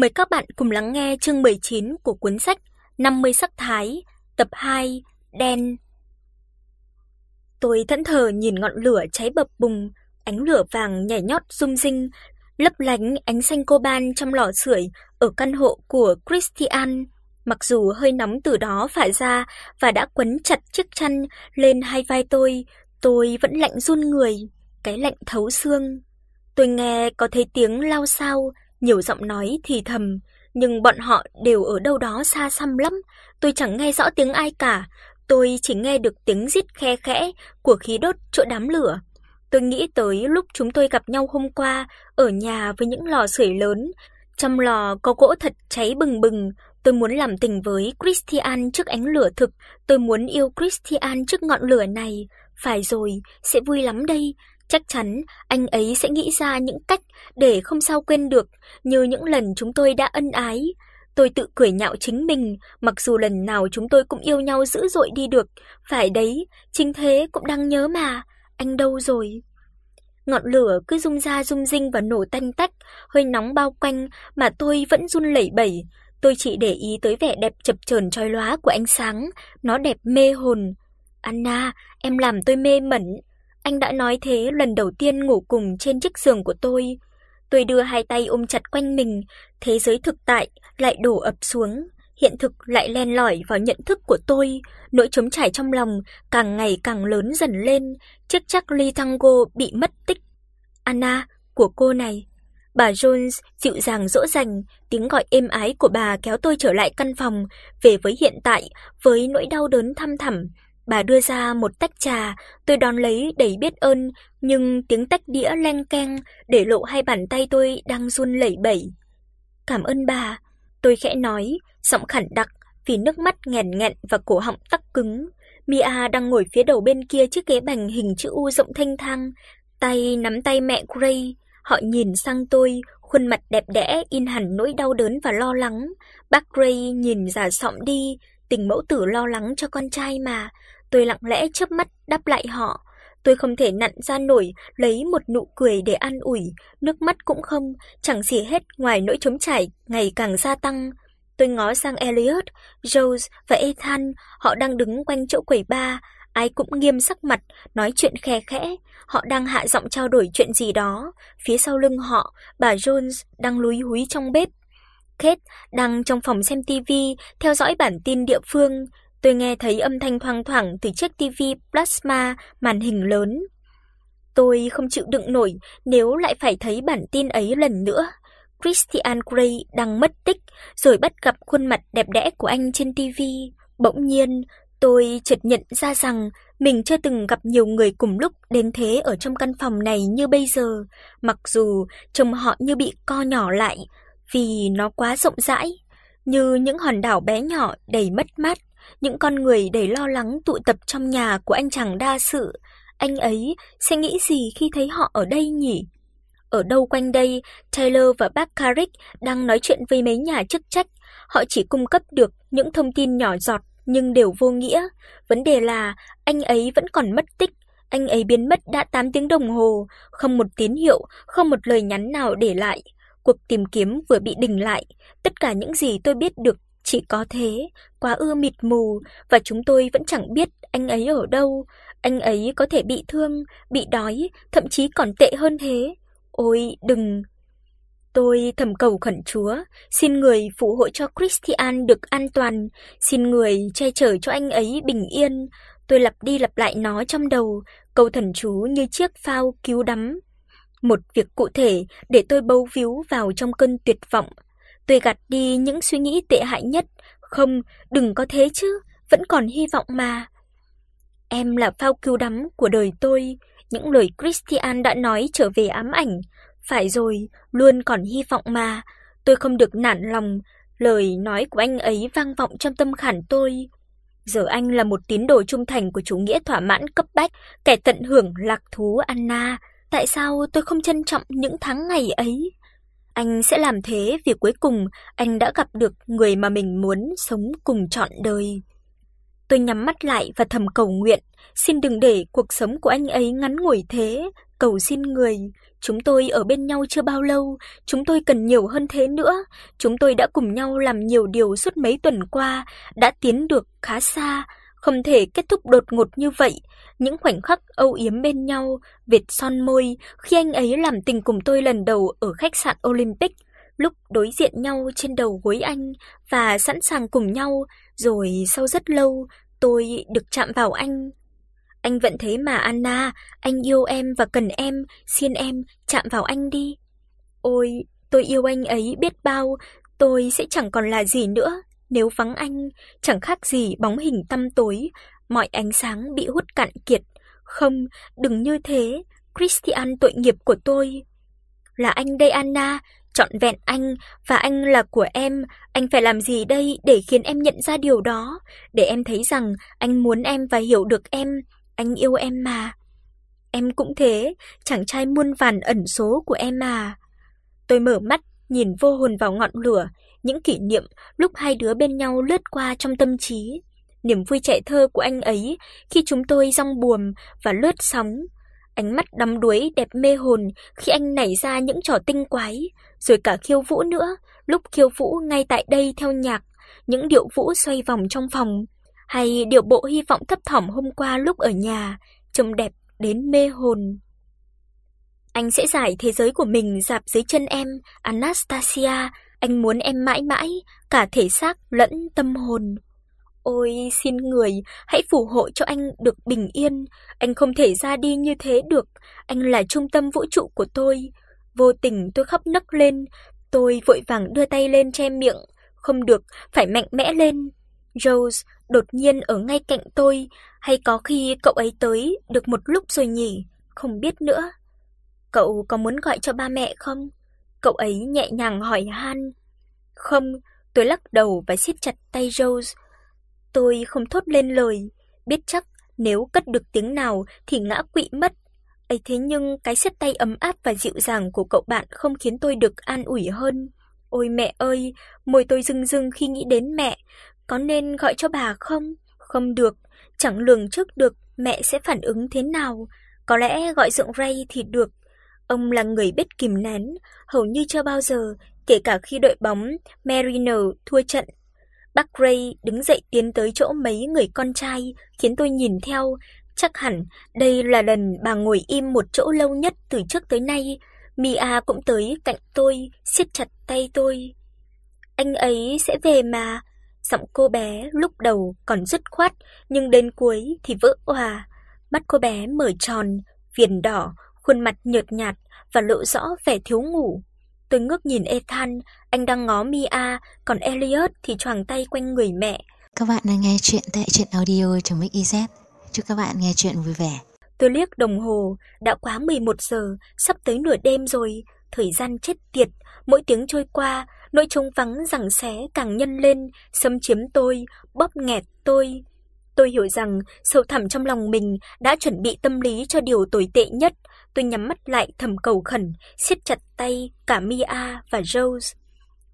Mời các bạn cùng lắng nghe chương 19 của cuốn sách 50 sắc thái, tập 2, đen. Tôi thẫn thờ nhìn ngọn lửa cháy bập bùng, ánh lửa vàng nhảy nhót rung rinh, lấp lánh ánh xanh coban trong lò sưởi ở căn hộ của Christian. Mặc dù hơi nóng từ đó phả ra và đã quấn chặt chiếc chăn lên hai vai tôi, tôi vẫn lạnh run người, cái lạnh thấu xương. Tôi nghe có thấy tiếng lao xao, nhiều giọng nói thì thầm, nhưng bọn họ đều ở đâu đó xa xăm lắm, tôi chẳng nghe rõ tiếng ai cả, tôi chỉ nghe được tiếng rít khe khẽ của khí đốt chỗ đám lửa. Tôi nghĩ tới lúc chúng tôi gặp nhau hôm qua ở nhà với những lò sưởi lớn, trong lò có gỗ thật cháy bừng bừng, tôi muốn làm tình với Christian trước ánh lửa thực, tôi muốn yêu Christian trước ngọn lửa này, phải rồi, sẽ vui lắm đây, chắc chắn anh ấy sẽ nghĩ ra những cách để không sao quên được, như những lần chúng tôi đã ân ái. Tôi tự cười nhạo chính mình, mặc dù lần nào chúng tôi cũng yêu nhau dữ dội đi được, phải đấy, chính thế cũng đang nhớ mà, anh đâu rồi? Ngọn lửa cứ rung ra rung rinh và nổ tanh tách, hơi nóng bao quanh mà tôi vẫn run lẩy bẩy. Tôi chỉ để ý tới vẻ đẹp chập chờn chói lóa của ánh sáng, nó đẹp mê hồn. Anna, em làm tôi mê mẩn, anh đã nói thế lần đầu tiên ngủ cùng trên chiếc giường của tôi. Tôi đưa hai tay ôm chặt quanh mình, thế giới thực tại lại đổ ập xuống, hiện thực lại len lỏi vào nhận thức của tôi, nỗi trống trải trong lòng càng ngày càng lớn dần lên, chiếc chắc ly tango bị mất tích. Anna, của cô này. Bà Jones dịu dàng dỗ dành, tiếng gọi êm ái của bà kéo tôi trở lại căn phòng, về với hiện tại, với nỗi đau đớn thăm thẳm, Bà đưa ra một tách trà, tôi đón lấy đầy biết ơn, nhưng tiếng tách đĩa leng keng để lộ hai bàn tay tôi đang run lẩy bẩy. "Cảm ơn bà." Tôi khẽ nói, giọng khản đặc vì nước mắt nghẹn nghẹn và cổ họng tắc cứng. Mia đang ngồi phía đầu bên kia chiếc ghế bành hình chữ U rộng thanh thang, tay nắm tay mẹ Gray, họ nhìn sang tôi, khuôn mặt đẹp đẽ in hẳn nỗi đau đớn và lo lắng. Bác Gray nhìn già sọm đi, tình mẫu tử lo lắng cho con trai mà, Tôi lặng lẽ chớp mắt đáp lại họ. Tôi không thể nặn ra nổi lấy một nụ cười để an ủi, nước mắt cũng không, chẳng gì hết ngoài nỗi trống trải ngày càng gia tăng. Tôi ngó sang Elliot, Rose và Ethan, họ đang đứng quanh chỗ quầy bar, ai cũng nghiêm sắc mặt, nói chuyện khe khẽ, họ đang hạ giọng trao đổi chuyện gì đó. Phía sau lưng họ, bà Jones đang lúi húi trong bếp. Kate đang trong phòng xem tivi, theo dõi bản tin địa phương. Tôi nghe thấy âm thanh thoang thoảng từ chiếc tivi plasma màn hình lớn. Tôi không chịu đựng nổi nếu lại phải thấy bản tin ấy lần nữa. Christian Grey đang mất tích, rồi bắt gặp khuôn mặt đẹp đẽ của anh trên tivi. Bỗng nhiên, tôi chợt nhận ra rằng mình chưa từng gặp nhiều người cùng lúc đến thế ở trong căn phòng này như bây giờ, mặc dù trông họ như bị co nhỏ lại vì nó quá rộng rãi, như những hòn đảo bé nhỏ đầy mất mát những con người đầy lo lắng tụ tập trong nhà của anh chàng đa sự, anh ấy sẽ nghĩ gì khi thấy họ ở đây nhỉ? Ở đâu quanh đây, Taylor và bác Carrick đang nói chuyện với mấy nhà chức trách, họ chỉ cung cấp được những thông tin nhỏ giọt nhưng đều vô nghĩa. Vấn đề là anh ấy vẫn còn mất tích, anh ấy biến mất đã 8 tiếng đồng hồ, không một tín hiệu, không một lời nhắn nào để lại. Cuộc tìm kiếm vừa bị đình lại, tất cả những gì tôi biết được chỉ có thế, quá ư mịt mù và chúng tôi vẫn chẳng biết anh ấy ở đâu, anh ấy có thể bị thương, bị đói, thậm chí còn tệ hơn thế. Ôi, đừng. Tôi thầm cầu khẩn Chúa, xin người phù hộ cho Christian được an toàn, xin người che chở cho anh ấy bình yên. Tôi lặp đi lặp lại nó trong đầu, cầu thần chú như chiếc phao cứu đắm. Một việc cụ thể để tôi bấu víu vào trong cơn tuyệt vọng Tôi gạt đi những suy nghĩ tệ hại nhất, không, đừng có thế chứ, vẫn còn hy vọng mà. Em là phao cứu đắm của đời tôi, những lời Christian đã nói trở về ám ảnh, phải rồi, luôn còn hy vọng mà. Tôi không được nản lòng, lời nói của anh ấy vang vọng trong tâm khảm tôi. Giờ anh là một tín đồ trung thành của chủ nghĩa thỏa mãn cấp bách, kẻ tận hưởng lạc thú Anna, tại sao tôi không trân trọng những tháng ngày ấy? Anh sẽ làm thế vì cuối cùng anh đã gặp được người mà mình muốn sống cùng trọn đời. Tôi nhắm mắt lại và thầm cầu nguyện, xin đừng để cuộc sống của anh ấy ngắn ngủi thế, cầu xin người, Chúng tôi ở bên nhau chưa bao lâu, chúng tôi cần nhiều hơn thế nữa. Chúng tôi đã cùng nhau làm nhiều điều suốt mấy tuần qua, đã tiến được khá xa, không thể kết thúc đột ngột như vậy. Những khoảnh khắc âu yếm bên nhau, vệt son môi khi anh ấy làm tình cùng tôi lần đầu ở khách sạn Olympic, lúc đối diện nhau trên đầu gối anh và sẵn sàng cùng nhau, rồi sau rất lâu tôi được chạm vào anh. Anh vẫn thế mà Anna, anh yêu em và cần em, xin em chạm vào anh đi. Ôi, tôi yêu anh ấy biết bao, tôi sẽ chẳng còn là gì nữa nếu vắng anh, chẳng khác gì bóng hình tăm tối, mọi ánh sáng bị hút cạn kiệt. Không, đừng như thế, Christian tội nghiệp của tôi. Là anh đây Anna, trọn vẹn anh và anh là của em, anh phải làm gì đây để khiến em nhận ra điều đó, để em thấy rằng anh muốn em và hiểu được em, anh yêu em mà. Em cũng thế, chàng trai muôn vàn ẩn số của em mà. Tôi mở mắt, nhìn vô hồn vào ngọn lửa, những kỷ niệm lúc hai đứa bên nhau lướt qua trong tâm trí, niềm vui trẻ thơ của anh ấy khi chúng tôi rong buồm và lướt sóng, ánh mắt đắm đuối đẹp mê hồn khi anh nảy ra những trò tinh quái, rồi cả khiêu vũ nữa, lúc khiêu vũ ngay tại đây theo nhạc, những điệu vũ xoay vòng trong phòng, hay điệu bộ hy vọng thấp thỏm hôm qua lúc ở nhà, trông đẹp đến mê hồn. Anh sẽ giải thế giới của mình dạp dưới chân em, Anastasia, anh muốn em mãi mãi, cả thể xác lẫn tâm hồn. Ôi xin người, hãy phù hộ cho anh được bình yên, anh không thể ra đi như thế được, anh là trung tâm vũ trụ của tôi. Vô tình tôi khóc nấc lên, tôi vội vàng đưa tay lên che miệng, không được, phải mạnh mẽ lên. Rose đột nhiên ở ngay cạnh tôi, hay có khi cậu ấy tới được một lúc rồi nhỉ, không biết nữa. Cậu có muốn gọi cho ba mẹ không? Cậu ấy nhẹ nhàng hỏi han. Không, tôi lắc đầu và siết chặt tay Rose. Tôi không thốt lên lời, biết chắc nếu cất được tiếng nào thì ngã quỵ mất. Ấy thế nhưng cái siết tay ấm áp và dịu dàng của cậu bạn không khiến tôi được an ủi hơn. Ôi mẹ ơi, môi tôi rưng rưng khi nghĩ đến mẹ, có nên gọi cho bà không? Không được, chẳng lường trước được mẹ sẽ phản ứng thế nào. Có lẽ gọi giọng Ray thì được, Ông là người biết kìm nén, hầu như chưa bao giờ, kể cả khi đội bóng Mariner thua trận. bắc Ray đứng dậy tiến tới chỗ mấy người con trai, khiến tôi nhìn theo, chắc hẳn đây là lần bà ngồi im một chỗ lâu nhất từ trước tới nay. Mia cũng tới cạnh tôi, siết chặt tay tôi. Anh ấy sẽ về mà. Giọng cô bé lúc đầu còn dứt khoát, nhưng đến cuối thì vỡ òa. Mắt cô bé mở tròn, viền đỏ, khuôn mặt nhợt nhạt và lộ rõ vẻ thiếu ngủ. Tôi ngước nhìn Ethan, anh đang ngó Mia, còn Elliot thì choàng tay quanh người mẹ. Các bạn đang nghe chuyện tại truyện audio.mix.iz. Chúc các bạn nghe chuyện vui vẻ. Tôi liếc đồng hồ, đã quá 11 giờ, sắp tới nửa đêm rồi, thời gian chết tiệt, mỗi tiếng trôi qua, nỗi trống vắng rằng xé càng nhân lên, xâm chiếm tôi, bóp nghẹt tôi. Tôi hiểu rằng sâu thẳm trong lòng mình đã chuẩn bị tâm lý cho điều tồi tệ nhất, Tôi nhắm mắt lại thầm cầu khẩn, siết chặt tay cả Mia và Rose.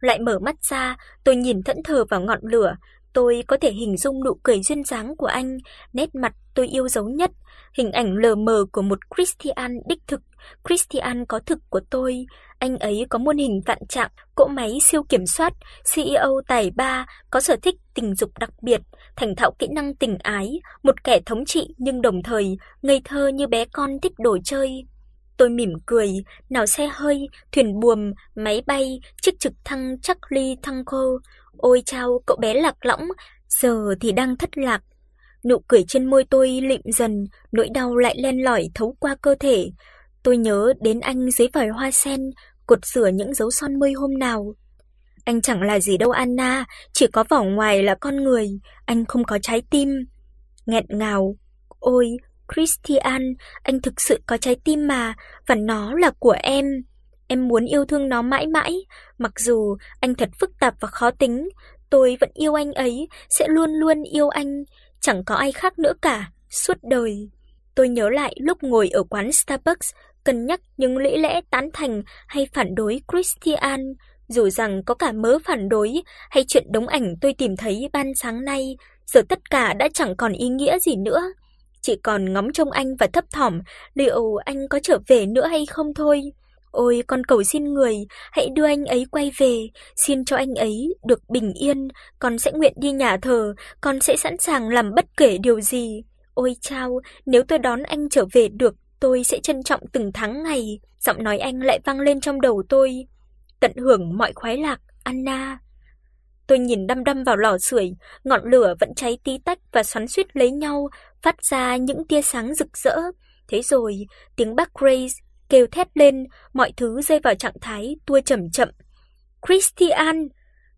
Lại mở mắt ra, tôi nhìn thẫn thờ vào ngọn lửa, tôi có thể hình dung nụ cười duyên dáng của anh, nét mặt tôi yêu dấu nhất, hình ảnh lờ mờ của một Christian đích thực, Christian có thực của tôi, anh ấy có muôn hình vạn trạng, cỗ máy siêu kiểm soát, CEO tài ba, có sở thích tình dục đặc biệt, thành thạo kỹ năng tình ái, một kẻ thống trị nhưng đồng thời ngây thơ như bé con thích đồ chơi. Tôi mỉm cười, nào xe hơi, thuyền buồm, máy bay, chiếc trực thăng Charlie Tango. Ôi chao, cậu bé lạc lõng, giờ thì đang thất lạc. Nụ cười trên môi tôi lịm dần, nỗi đau lại len lỏi thấu qua cơ thể. Tôi nhớ đến anh dưới vòi hoa sen, cột sửa những dấu son môi hôm nào. Anh chẳng là gì đâu Anna, chỉ có vỏ ngoài là con người, anh không có trái tim. Nghẹn ngào, ôi, Christian, anh thực sự có trái tim mà, và nó là của em. Em muốn yêu thương nó mãi mãi, mặc dù anh thật phức tạp và khó tính, tôi vẫn yêu anh ấy, sẽ luôn luôn yêu anh, chẳng có ai khác nữa cả, suốt đời. Tôi nhớ lại lúc ngồi ở quán Starbucks, cân nhắc những lý lẽ tán thành hay phản đối Christian, dù rằng có cả mớ phản đối hay chuyện đống ảnh tôi tìm thấy ban sáng nay, giờ tất cả đã chẳng còn ý nghĩa gì nữa. chỉ còn ngóng trông anh và thấp thỏm liệu anh có trở về nữa hay không thôi. Ôi con cầu xin người, hãy đưa anh ấy quay về, xin cho anh ấy được bình yên, con sẽ nguyện đi nhà thờ, con sẽ sẵn sàng làm bất kể điều gì. Ôi chao, nếu tôi đón anh trở về được, tôi sẽ trân trọng từng tháng ngày. Giọng nói anh lại vang lên trong đầu tôi. Tận hưởng mọi khoái lạc, Anna. Tôi nhìn đăm đăm vào lò sưởi, ngọn lửa vẫn cháy tí tách và xoắn xuýt lấy nhau, phát ra những tia sáng rực rỡ. Thế rồi, tiếng bác Grace kêu thét lên, mọi thứ rơi vào trạng thái tua chậm chậm. Christian!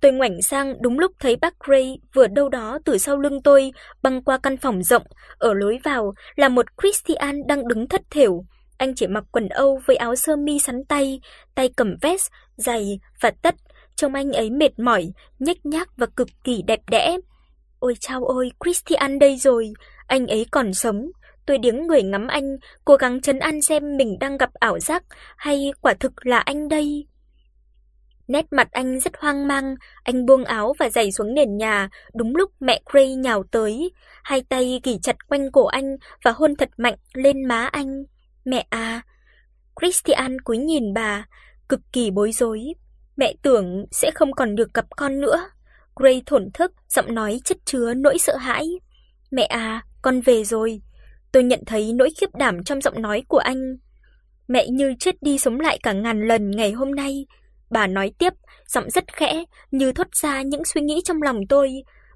Tôi ngoảnh sang đúng lúc thấy bác Gray vừa đâu đó từ sau lưng tôi băng qua căn phòng rộng, ở lối vào là một Christian đang đứng thất thểu. Anh chỉ mặc quần Âu với áo sơ mi sắn tay, tay cầm vest, giày và tất, trông anh ấy mệt mỏi, nhếch nhác và cực kỳ đẹp đẽ. Ôi chao ôi, Christian đây rồi, anh ấy còn sống. Tôi đứng người ngắm anh, cố gắng trấn an xem mình đang gặp ảo giác hay quả thực là anh đây. Nét mặt anh rất hoang mang, anh buông áo và giày xuống nền nhà, đúng lúc mẹ Gray nhào tới, hai tay ghì chặt quanh cổ anh và hôn thật mạnh lên má anh. "Mẹ à." Christian cúi nhìn bà, cực kỳ bối rối. Mẹ tưởng sẽ không còn được gặp con nữa. Gray thổn thức, giọng nói chất chứa nỗi sợ hãi. "Mẹ à, con về rồi." Tôi nhận thấy nỗi khiếp đảm trong giọng nói của anh. Mẹ như chết đi sống lại cả ngàn lần ngày hôm nay. Bà nói tiếp, giọng rất khẽ, như thoát ra những suy nghĩ trong lòng tôi.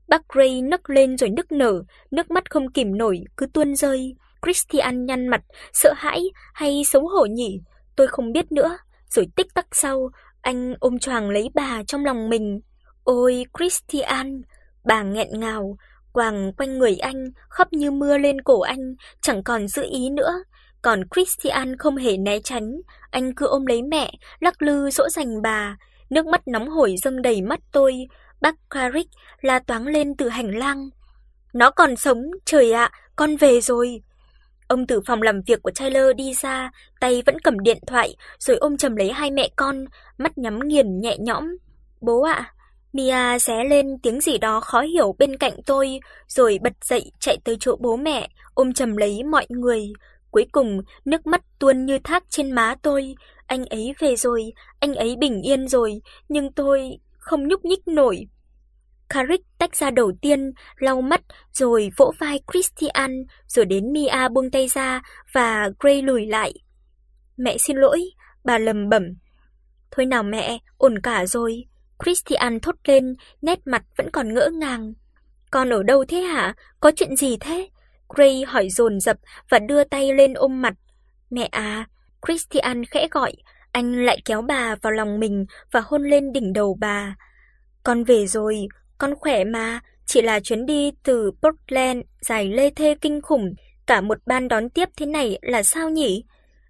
Bác Gray nấc lên rồi nức nở, nước mắt không kìm nổi cứ tuôn rơi. Christian nhăn mặt, sợ hãi hay xấu hổ nhỉ? Tôi không biết nữa. Rồi tích tắc sau, anh ôm choàng lấy bà trong lòng mình. Ôi Christian, bà nghẹn ngào, quàng quanh người anh, khóc như mưa lên cổ anh, chẳng còn giữ ý nữa. Còn Christian không hề né tránh, anh cứ ôm lấy mẹ, lắc lư dỗ dành bà, nước mắt nóng hổi dâng đầy mắt tôi. Bác Carrick la toáng lên từ hành lang. Nó còn sống, trời ạ, con về rồi. Ông từ phòng làm việc của Tyler đi ra, tay vẫn cầm điện thoại, rồi ôm chầm lấy hai mẹ con, mắt nhắm nghiền nhẹ nhõm. "Bố ạ." Mia xé lên tiếng gì đó khó hiểu bên cạnh tôi, rồi bật dậy chạy tới chỗ bố mẹ, ôm chầm lấy mọi người. Cuối cùng, nước mắt tuôn như thác trên má tôi, anh ấy về rồi, anh ấy bình yên rồi, nhưng tôi không nhúc nhích nổi. Carrick tách ra đầu tiên, lau mắt rồi vỗ vai Christian, rồi đến Mia buông tay ra và Gray lùi lại. "Mẹ xin lỗi." Bà lầm bẩm. "Thôi nào mẹ, ổn cả rồi." Christian thốt lên, nét mặt vẫn còn ngỡ ngàng. "Con ở đâu thế hả? Có chuyện gì thế?" Gray hỏi dồn dập và đưa tay lên ôm mặt. "Mẹ à." Christian khẽ gọi, anh lại kéo bà vào lòng mình và hôn lên đỉnh đầu bà. "Con về rồi, con khỏe mà, chỉ là chuyến đi từ Portland dài lê thê kinh khủng, cả một ban đón tiếp thế này là sao nhỉ?"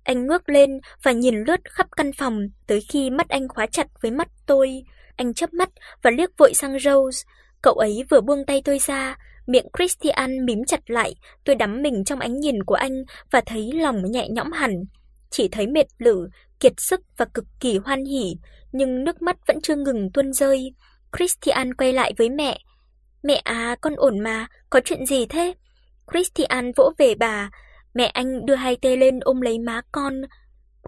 Anh ngước lên và nhìn lướt khắp căn phòng tới khi mắt anh khóa chặt với mắt tôi. Anh chớp mắt và liếc vội sang Rose. Cậu ấy vừa buông tay tôi ra, miệng Christian mím chặt lại, tôi đắm mình trong ánh nhìn của anh và thấy lòng nhẹ nhõm hẳn. Chỉ thấy mệt lử, kiệt sức và cực kỳ hoan hỉ, nhưng nước mắt vẫn chưa ngừng tuôn rơi. Christian quay lại với mẹ. "Mẹ à, con ổn mà, có chuyện gì thế?" Christian vỗ về bà, mẹ anh đưa hai tay lên ôm lấy má con.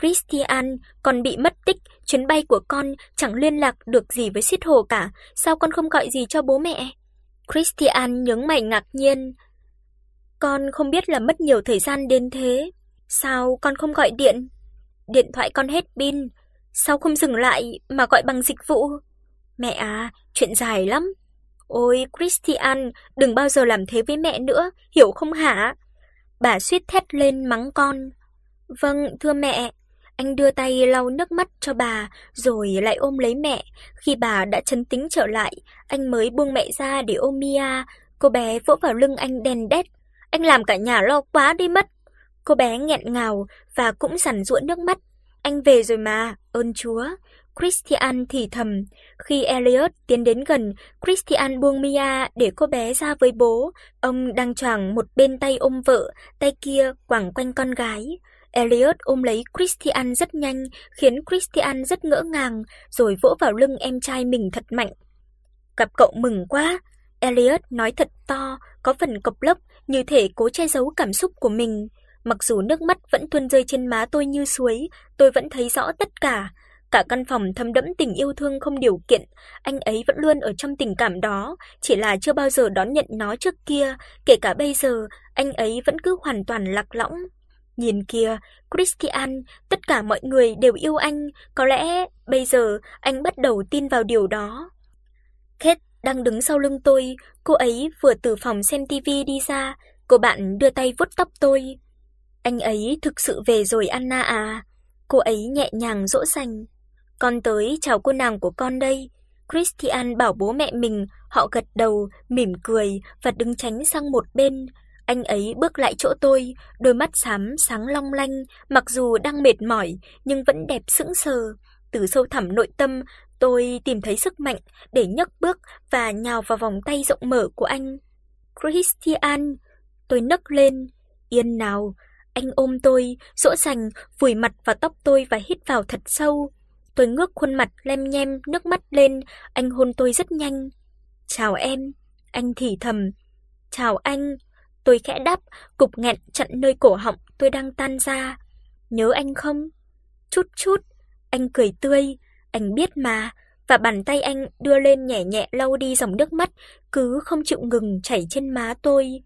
Christian, còn bị mất tích, chuyến bay của con chẳng liên lạc được gì với Sít Hồ cả, sao con không gọi gì cho bố mẹ? Christian nhướng mày ngạc nhiên. Con không biết là mất nhiều thời gian đến thế, sao con không gọi điện? Điện thoại con hết pin, sao không dừng lại mà gọi bằng dịch vụ? Mẹ à, chuyện dài lắm. Ôi Christian, đừng bao giờ làm thế với mẹ nữa, hiểu không hả? Bà suýt thét lên mắng con. Vâng, thưa mẹ. Anh đưa tay lau nước mắt cho bà, rồi lại ôm lấy mẹ. Khi bà đã trấn tĩnh trở lại, anh mới buông mẹ ra để ôm Mia. Cô bé vỗ vào lưng anh đèn đét. Anh làm cả nhà lo quá đi mất. Cô bé nghẹn ngào và cũng giằn giụa nước mắt. Anh về rồi mà, ơn Chúa. Christian thì thầm. Khi Elliot tiến đến gần, Christian buông Mia để cô bé ra với bố. Ông đang choàng một bên tay ôm vợ, tay kia quàng quanh con gái. Elliot ôm lấy Christian rất nhanh, khiến Christian rất ngỡ ngàng, rồi vỗ vào lưng em trai mình thật mạnh. "Gặp cậu mừng quá." Elliot nói thật to, có phần cộc lốc như thể cố che giấu cảm xúc của mình. Mặc dù nước mắt vẫn tuôn rơi trên má tôi như suối, tôi vẫn thấy rõ tất cả. Cả căn phòng thấm đẫm tình yêu thương không điều kiện, anh ấy vẫn luôn ở trong tình cảm đó, chỉ là chưa bao giờ đón nhận nó trước kia, kể cả bây giờ, anh ấy vẫn cứ hoàn toàn lạc lõng. Nhìn kìa, Christian, tất cả mọi người đều yêu anh, có lẽ bây giờ anh bắt đầu tin vào điều đó. Kate đang đứng sau lưng tôi, cô ấy vừa từ phòng xem TV đi ra, cô bạn đưa tay vuốt tóc tôi. Anh ấy thực sự về rồi Anna à? Cô ấy nhẹ nhàng dỗ dành. Con tới chào cô nàng của con đây. Christian bảo bố mẹ mình, họ gật đầu, mỉm cười và đứng tránh sang một bên. Anh ấy bước lại chỗ tôi, đôi mắt xám sáng long lanh, mặc dù đang mệt mỏi nhưng vẫn đẹp sững sờ. Từ sâu thẳm nội tâm, tôi tìm thấy sức mạnh để nhấc bước và nhào vào vòng tay rộng mở của anh. Christian, tôi nấc lên, yên nào. Anh ôm tôi, dỗ dành, vùi mặt vào tóc tôi và hít vào thật sâu. Tôi ngước khuôn mặt lem nhem nước mắt lên, anh hôn tôi rất nhanh. "Chào em." Anh thì thầm. "Chào anh." Tôi khẽ đáp, cục nghẹn chặn nơi cổ họng tôi đang tan ra. "Nhớ anh không?" "Chút chút." Anh cười tươi, "Anh biết mà." Và bàn tay anh đưa lên nhẹ nhẹ lau đi dòng nước mắt cứ không chịu ngừng chảy trên má tôi.